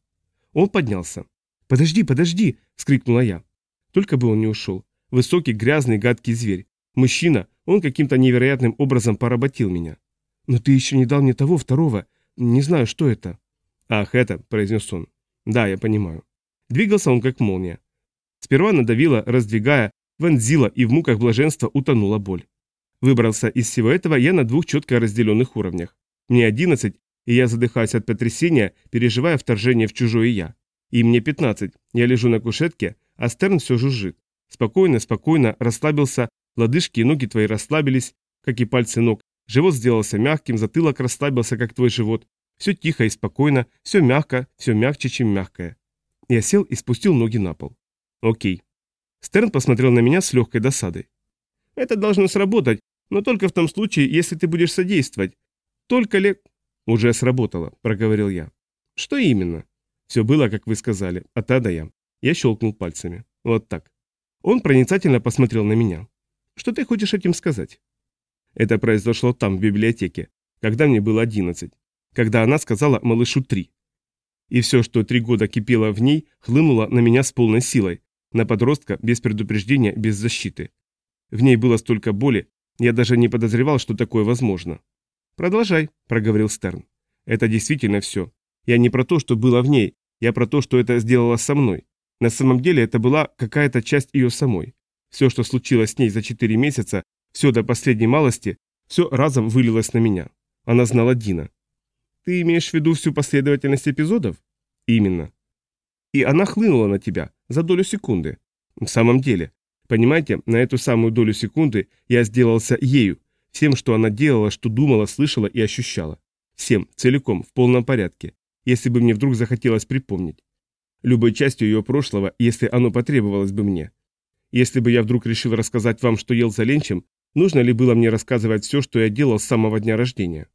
Он поднялся. «Подожди, подожди!» — скрикнула я. Только бы он не ушел. Высокий, грязный, гадкий зверь. Мужчина, он каким-то невероятным образом поработил меня. Но ты еще не дал мне того второго. Не знаю, что это. Ах, это, произнес он. Да, я понимаю. Двигался он как молния. Сперва надавила, раздвигая, вонзила и в муках блаженства утонула боль. Выбрался из всего этого я на двух четко разделенных уровнях. Мне 11, и я задыхаюсь от потрясения, переживая вторжение в чужое я. И мне 15, я лежу на кушетке, а Стерн все жужжит. Спокойно, спокойно, расслабился, лодыжки и ноги твои расслабились, как и пальцы ног. Живот сделался мягким, затылок расслабился, как твой живот. Все тихо и спокойно, все мягко, все мягче, чем мягкое. Я сел и спустил ноги на пол. Окей. Стерн посмотрел на меня с легкой досадой. Это должно сработать, но только в том случае, если ты будешь содействовать. Только ли... Уже сработало, проговорил я. Что именно? Все было, как вы сказали, от А до Я. Я щелкнул пальцами. Вот так. Он проницательно посмотрел на меня. «Что ты хочешь этим сказать?» Это произошло там, в библиотеке, когда мне было одиннадцать, когда она сказала малышу три. И все, что три года кипело в ней, хлынуло на меня с полной силой, на подростка, без предупреждения, без защиты. В ней было столько боли, я даже не подозревал, что такое возможно. «Продолжай», — проговорил Стерн. «Это действительно все. Я не про то, что было в ней, я про то, что это сделало со мной. На самом деле это была какая-то часть ее самой. Все, что случилось с ней за четыре месяца, все до последней малости, все разом вылилось на меня. Она знала Дина. Ты имеешь в виду всю последовательность эпизодов? Именно. И она хлынула на тебя за долю секунды. В самом деле, понимаете, на эту самую долю секунды я сделался ею, всем, что она делала, что думала, слышала и ощущала. Всем, целиком, в полном порядке, если бы мне вдруг захотелось припомнить любой частью ее прошлого, если оно потребовалось бы мне. Если бы я вдруг решил рассказать вам, что ел за ленчем, Нужно ли было мне рассказывать все, что я делал с самого дня рождения?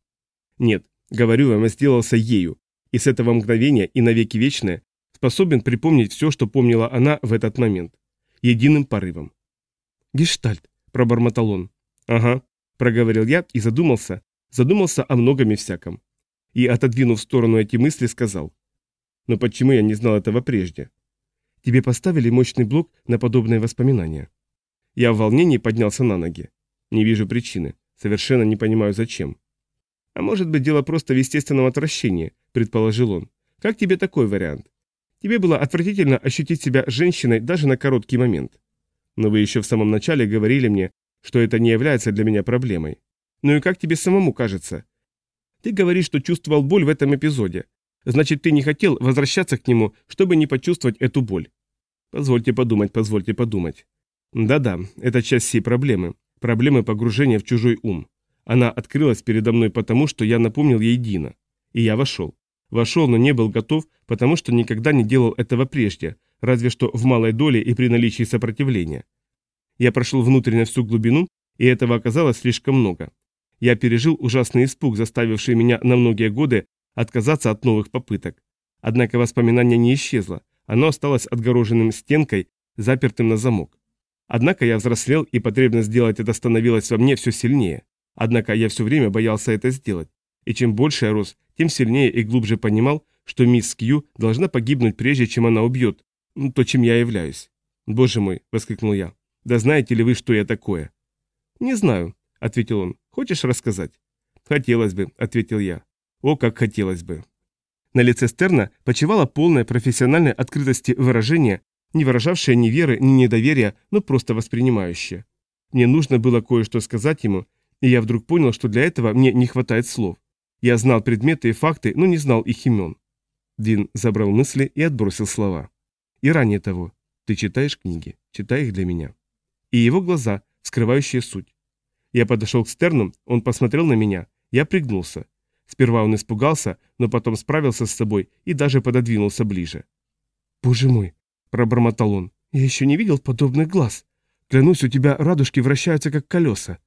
Нет, говорю вам, я сделался ею, и с этого мгновения и навеки вечное способен припомнить все, что помнила она в этот момент. Единым порывом. «Гештальт», — пробормотал он. «Ага», — проговорил я и задумался, задумался о многом и всяком. И, отодвинув в сторону эти мысли, сказал. «Но почему я не знал этого прежде?» «Тебе поставили мощный блок на подобные воспоминания». Я в волнении поднялся на ноги. Не вижу причины. Совершенно не понимаю, зачем. А может быть, дело просто в естественном отвращении, предположил он. Как тебе такой вариант? Тебе было отвратительно ощутить себя женщиной даже на короткий момент. Но вы еще в самом начале говорили мне, что это не является для меня проблемой. Ну и как тебе самому кажется? Ты говоришь, что чувствовал боль в этом эпизоде. Значит, ты не хотел возвращаться к нему, чтобы не почувствовать эту боль. Позвольте подумать, позвольте подумать. Да-да, это часть всей проблемы. Проблемы погружения в чужой ум. Она открылась передо мной потому, что я напомнил ей Дина. И я вошел. Вошел, но не был готов, потому что никогда не делал этого прежде, разве что в малой доле и при наличии сопротивления. Я прошел внутрь на всю глубину, и этого оказалось слишком много. Я пережил ужасный испуг, заставивший меня на многие годы отказаться от новых попыток. Однако воспоминание не исчезло, оно осталось отгороженным стенкой, запертым на замок. Однако я взрослел, и потребность сделать это становилась во мне все сильнее. Однако я все время боялся это сделать. И чем больше я рос, тем сильнее и глубже понимал, что мисс Кью должна погибнуть прежде, чем она убьет, ну, то, чем я являюсь. «Боже мой!» – воскликнул я. «Да знаете ли вы, что я такое?» «Не знаю», – ответил он. «Хочешь рассказать?» «Хотелось бы», – ответил я. «О, как хотелось бы». На лице Стерна почивала полная профессиональной открытости выражение, не выражавшее ни веры, ни недоверия, но просто воспринимающее. Мне нужно было кое-что сказать ему, и я вдруг понял, что для этого мне не хватает слов. Я знал предметы и факты, но не знал их имен. Дин забрал мысли и отбросил слова. И ранее того. Ты читаешь книги, читай их для меня. И его глаза, скрывающие суть. Я подошел к Стерну, он посмотрел на меня, я пригнулся. Сперва он испугался, но потом справился с собой и даже пододвинулся ближе. «Боже мой!» – пробормотал он. «Я еще не видел подобных глаз. Клянусь, у тебя радужки вращаются, как колеса».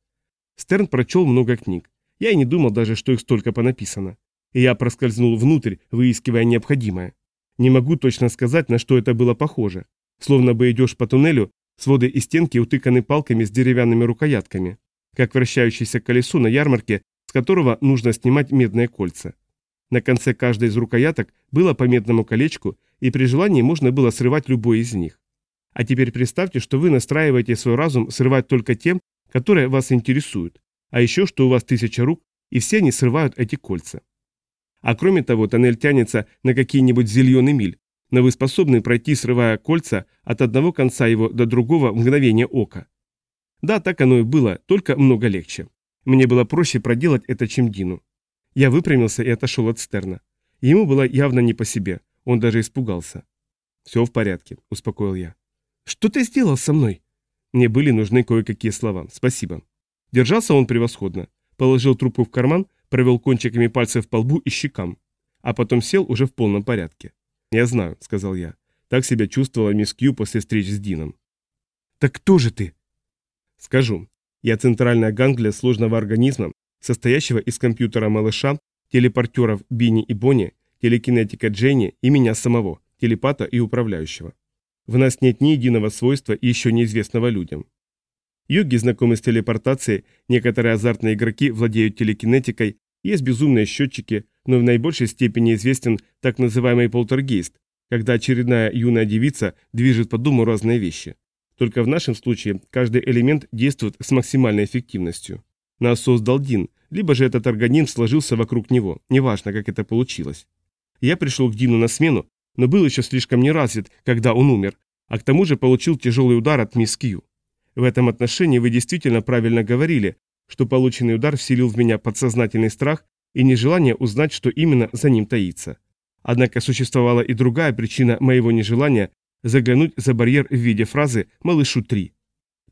Стерн прочел много книг. Я и не думал даже, что их столько понаписано. И я проскользнул внутрь, выискивая необходимое. Не могу точно сказать, на что это было похоже. Словно бы идешь по туннелю, своды и стенки утыканы палками с деревянными рукоятками, как вращающееся колесо на ярмарке, с которого нужно снимать медные кольца. На конце каждой из рукояток было по медному колечку, и при желании можно было срывать любой из них. А теперь представьте, что вы настраиваете свой разум срывать только тем, которые вас интересуют, а еще что у вас тысяча рук, и все они срывают эти кольца. А кроме того, тоннель тянется на какие-нибудь зиллионы миль, но вы способны пройти, срывая кольца от одного конца его до другого в мгновение ока. Да, так оно и было, только много легче. Мне было проще проделать это, чем Дину. Я выпрямился и отошел от Стерна. Ему было явно не по себе, он даже испугался. «Все в порядке», — успокоил я. «Что ты сделал со мной?» Мне были нужны кое-какие слова. Спасибо. Держался он превосходно. Положил трубку в карман, провел кончиками пальцев по лбу и щекам. А потом сел уже в полном порядке. «Я знаю», — сказал я. Так себя чувствовала мисс Кью после встречи с Дином. «Так кто же ты?» «Скажу. Я центральная ганглия сложного организма, состоящего из компьютера малыша, телепортеров Бини и Бонни, телекинетика Дженни и меня самого, телепата и управляющего. В нас нет ни единого свойства, еще неизвестного людям. Йоги знакомы с телепортацией, некоторые азартные игроки владеют телекинетикой, есть безумные счетчики, но в наибольшей степени известен так называемый полтергейст, когда очередная юная девица движет по дому разные вещи. Только в нашем случае каждый элемент действует с максимальной эффективностью. Нас создал Дин, либо же этот организм сложился вокруг него, неважно, как это получилось. Я пришел к Дину на смену, но был еще слишком неразвит, когда он умер, а к тому же получил тяжелый удар от мисс Кью. В этом отношении вы действительно правильно говорили, что полученный удар вселил в меня подсознательный страх и нежелание узнать, что именно за ним таится. Однако существовала и другая причина моего нежелания заглянуть за барьер в виде фразы «малышу 3».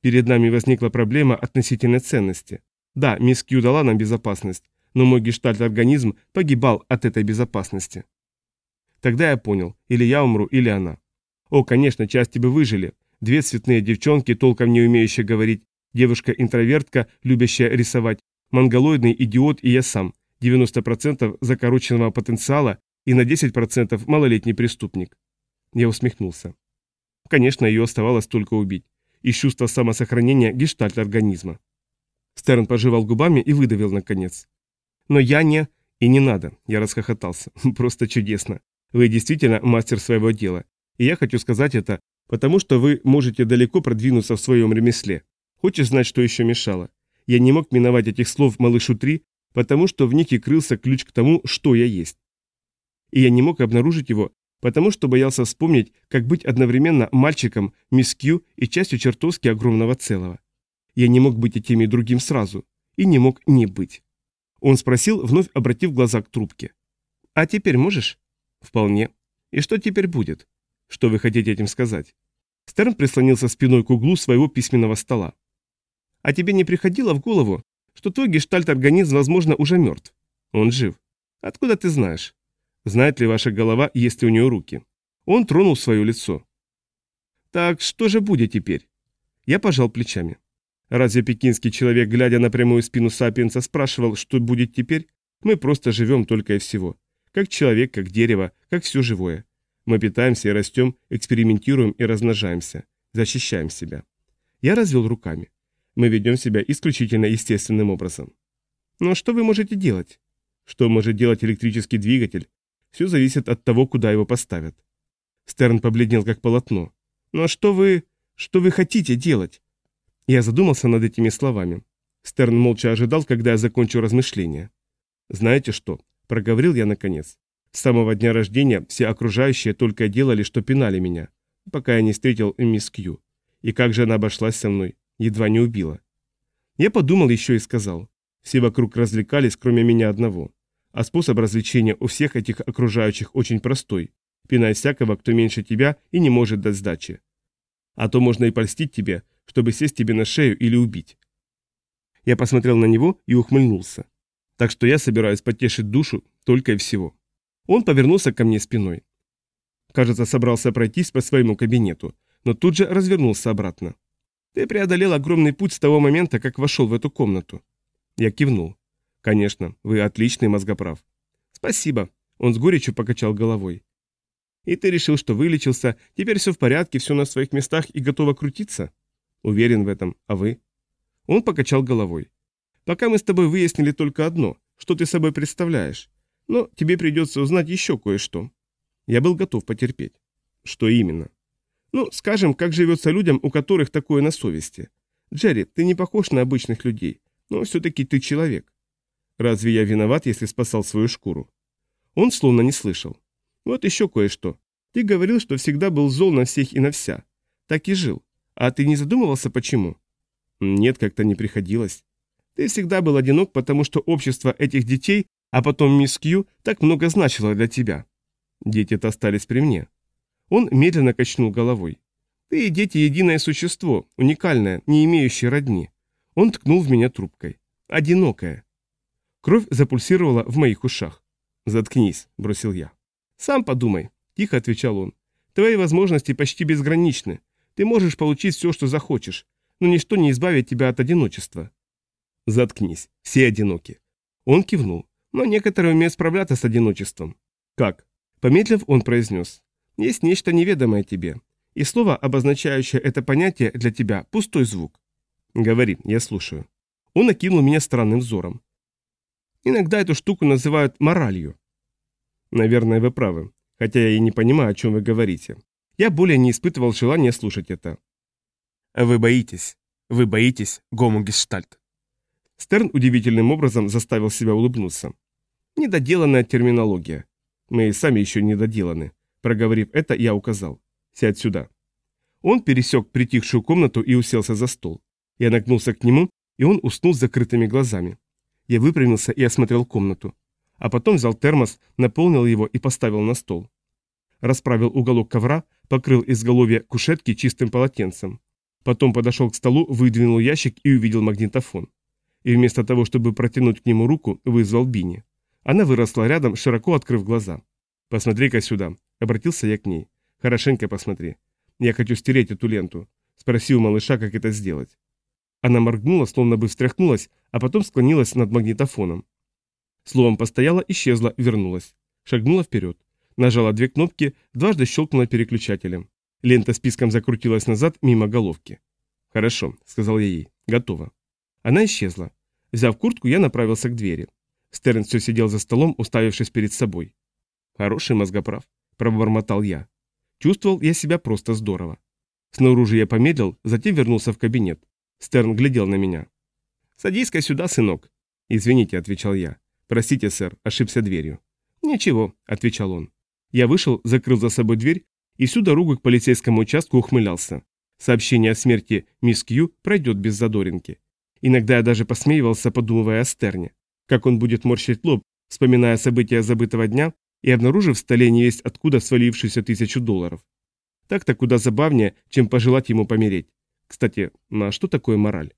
Перед нами возникла проблема относительной ценности. Да, мисс Кью дала нам безопасность, но мой гештальт-организм погибал от этой безопасности. Тогда я понял, или я умру, или она. О, конечно, части бы выжили, Две цветные девчонки, толком не умеющие говорить, девушка-интровертка, любящая рисовать, монголоидный идиот и я сам, 90% закороченного потенциала и на 10% малолетний преступник. Я усмехнулся. Конечно, ее оставалось только убить. Из чувства самосохранения гештальт организма. Стерн пожевал губами и выдавил наконец. Но я не... И не надо, я расхохотался. *laughs* Просто чудесно. Вы действительно мастер своего дела. И я хочу сказать это, потому что вы можете далеко продвинуться в своем ремесле. Хочешь знать, что еще мешало? Я не мог миновать этих слов малышу 3, потому что в них и крылся ключ к тому, что я есть. И я не мог обнаружить его, потому что боялся вспомнить, как быть одновременно мальчиком, мисс Кью и частью чертовски огромного целого. Я не мог быть и тем и другим сразу, и не мог не быть. Он спросил, вновь обратив глаза к трубке. «А теперь можешь?» «Вполне. И что теперь будет?» «Что вы хотите этим сказать?» Стерн прислонился спиной к углу своего письменного стола. «А тебе не приходило в голову, что твой гештальт-организм, возможно, уже мертв? Он жив. Откуда ты знаешь? Знает ли ваша голова, есть ли у нее руки?» Он тронул свое лицо. «Так что же будет теперь?» Я пожал плечами. Разве пекинский человек, глядя на прямую спину Сапиенса, спрашивал, что будет теперь? Мы просто живем только и всего. Как человек, как дерево, как все живое. Мы питаемся и растем, экспериментируем и размножаемся. Защищаем себя. Я развел руками. Мы ведем себя исключительно естественным образом. Но что вы можете делать? Что может делать электрический двигатель? Все зависит от того, куда его поставят. Стерн побледнел как полотно. Но что вы... что вы хотите делать? Я задумался над этими словами. Стерн молча ожидал, когда я закончу размышления. «Знаете что?» – проговорил я наконец. С самого дня рождения все окружающие только делали, что пинали меня, пока я не встретил мисс Кью. И как же она обошлась со мной, едва не убила. Я подумал еще и сказал. Все вокруг развлекались, кроме меня одного. А способ развлечения у всех этих окружающих очень простой. Пинай всякого, кто меньше тебя и не может дать сдачи. А то можно и польстить тебе, чтобы сесть тебе на шею или убить. Я посмотрел на него и ухмыльнулся. Так что я собираюсь потешить душу только и всего. Он повернулся ко мне спиной. Кажется, собрался пройтись по своему кабинету, но тут же развернулся обратно. Ты преодолел огромный путь с того момента, как вошел в эту комнату. Я кивнул. Конечно, вы отличный мозгоправ. Спасибо. Он с горечью покачал головой. И ты решил, что вылечился, теперь все в порядке, все на своих местах и готово крутиться? Уверен в этом. А вы? Он покачал головой. Пока мы с тобой выяснили только одно, что ты собой представляешь. Но тебе придется узнать еще кое-что. Я был готов потерпеть. Что именно? Ну, скажем, как живется людям, у которых такое на совести. Джерри, ты не похож на обычных людей, но все-таки ты человек. Разве я виноват, если спасал свою шкуру? Он словно не слышал. Вот еще кое-что. Ты говорил, что всегда был зол на всех и на вся. Так и жил. А ты не задумывался, почему? Нет, как-то не приходилось. Ты всегда был одинок, потому что общество этих детей, а потом мисс Кью, так много значило для тебя. Дети-то остались при мне. Он медленно качнул головой. Ты и дети единое существо, уникальное, не имеющее родни. Он ткнул в меня трубкой. Одинокое. Кровь запульсировала в моих ушах. «Заткнись», — бросил я. «Сам подумай», — тихо отвечал он. «Твои возможности почти безграничны. Ты можешь получить все, что захочешь, но ничто не избавит тебя от одиночества. Заткнись, все одиноки. Он кивнул, но некоторые умеют справляться с одиночеством. Как? Помедлив, он произнес. Есть нечто неведомое тебе, и слово, обозначающее это понятие для тебя, пустой звук. Говори, я слушаю. Он окинул меня странным взором. Иногда эту штуку называют моралью. Наверное, вы правы, хотя я и не понимаю, о чем вы говорите. Я более не испытывал желания слушать это. Вы боитесь. Вы боитесь гомогештальт. Стерн удивительным образом заставил себя улыбнуться. Недоделанная терминология. Мы и сами еще недоделаны. Проговорив это, я указал. Сядь сюда. Он пересек притихшую комнату и уселся за стол. Я нагнулся к нему, и он уснул с закрытыми глазами. Я выпрямился и осмотрел комнату. А потом взял термос, наполнил его и поставил на стол. Расправил уголок ковра, покрыл изголовье кушетки чистым полотенцем. Потом подошел к столу, выдвинул ящик и увидел магнитофон. И вместо того, чтобы протянуть к нему руку, вызвал Бини. Она выросла рядом, широко открыв глаза. «Посмотри-ка сюда», — обратился я к ней. «Хорошенько посмотри. Я хочу стереть эту ленту. Спроси у малыша, как это сделать». Она моргнула, словно бы встряхнулась, а потом склонилась над магнитофоном. Словом постояла, исчезла, вернулась. Шагнула вперед. Нажала две кнопки, дважды щелкнула переключателем. Лента списком закрутилась назад, мимо головки. «Хорошо», — сказал я ей. «Готово». Она исчезла. Взяв куртку, я направился к двери. Стерн все сидел за столом, уставившись перед собой. «Хороший мозгоправ», — пробормотал я. Чувствовал я себя просто здорово. Снаружи я помедлил, затем вернулся в кабинет. Стерн глядел на меня. «Садись-ка сюда, сынок». «Извините», — отвечал я. «Простите, сэр, ошибся дверью». «Ничего», — отвечал он. Я вышел, закрыл за собой дверь и всю дорогу к полицейскому участку ухмылялся. Сообщение о смерти мисс Кью пройдет без задоринки. Иногда я даже посмеивался, подумывая о Стерне. Как он будет морщить лоб, вспоминая события забытого дня и обнаружив в столе невесть откуда свалившуюся тысячу долларов. Так-то куда забавнее, чем пожелать ему помереть. Кстати, на что такое мораль?